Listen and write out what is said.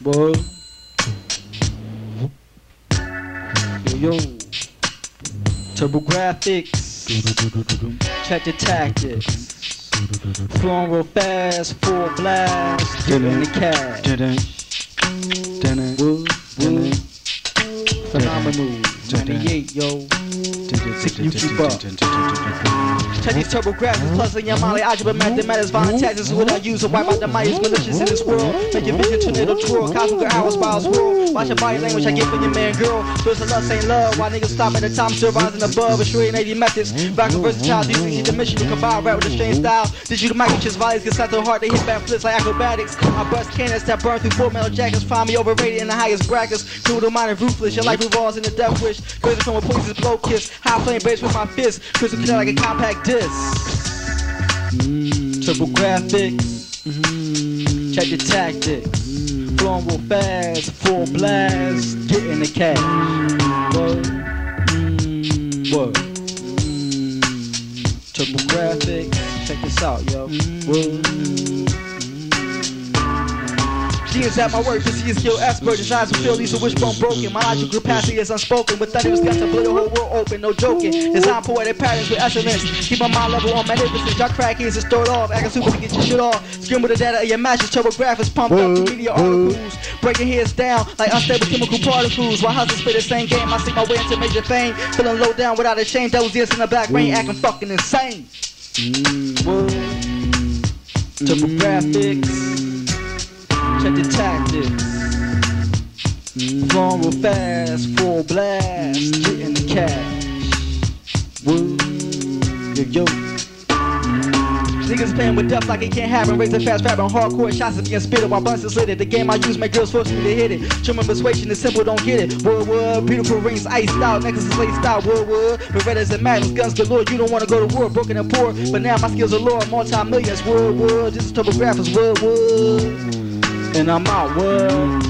Boy. Yo, yo. Turbo graphics. Check the tactics. Flowing real fast, full blast. Getting the cash. Woo, woo. Phenomenal. 98, yo. You keep up. Check these turbo graphics, in your molly, algebra, mathematics, violent tactics, what I use to wipe out the mightiest malicious in this world. Make your vision tornado twirl, cosmic hours, spiral swirl. Watch your body language, I get for your man, girl. Of love ain't love, why niggas stop at the time, still rising above, assuring 80 methods. Back and versatile, D60 the mission to combine rap with a strange style. Digital mic, just volleys, get set so hard, they hit back flips like acrobatics. I bust cannons that burn through four metal jackets, find me overrated in the highest brackets. Cruel mind and ruthless, your life revolves in the death wish. Crazy from a poison's blow kiss, high flame bass with my fist, crystal clear like a compact disc. Mm, Turbo graphics. Mm, check the tactics. Flowing real fast, full blast, getting the cash. Word. Mm, word. Mm, Turbo graphics. Check this out, yo. Word. She is at my work, she is skill expert. To feel these a wishbone broken. My logical capacity is unspoken. With thunderous guts to blow the whole world open, no joking. Design poetic patterns with excellence. Keep my mind level on magnificence. Y'all crack ears and throw it off. Acting super to get your shit off. Scream with the data of your matches. Turbo graphics pumped up to media articles. Breaking heads down like unstable chemical particles. While hustlers play the same game, I see my way into major fame. Feeling low down without a shame. That was years in the black rain, acting fucking insane. Mm. Turbo graphics. Check the tactics. Flowing real fast, full blast, getting the cash. Woo, yo yo. Niggas playing with death like it can't happen. Raising fast rap on hardcore shots is being spitted while blunts is lit. The game I use make girls force me to hit it. German persuasion is simple, don't get it. Wood wood, beautiful rings iced out, necklaces laced out. Wood wood, Berettas and magnums, guns galore. You don't wanna go to war, broken and poor. But now my skills are lower, multi millions. Wood wood, this is TurboGrafx. Wood wood, and I'm out. Wood.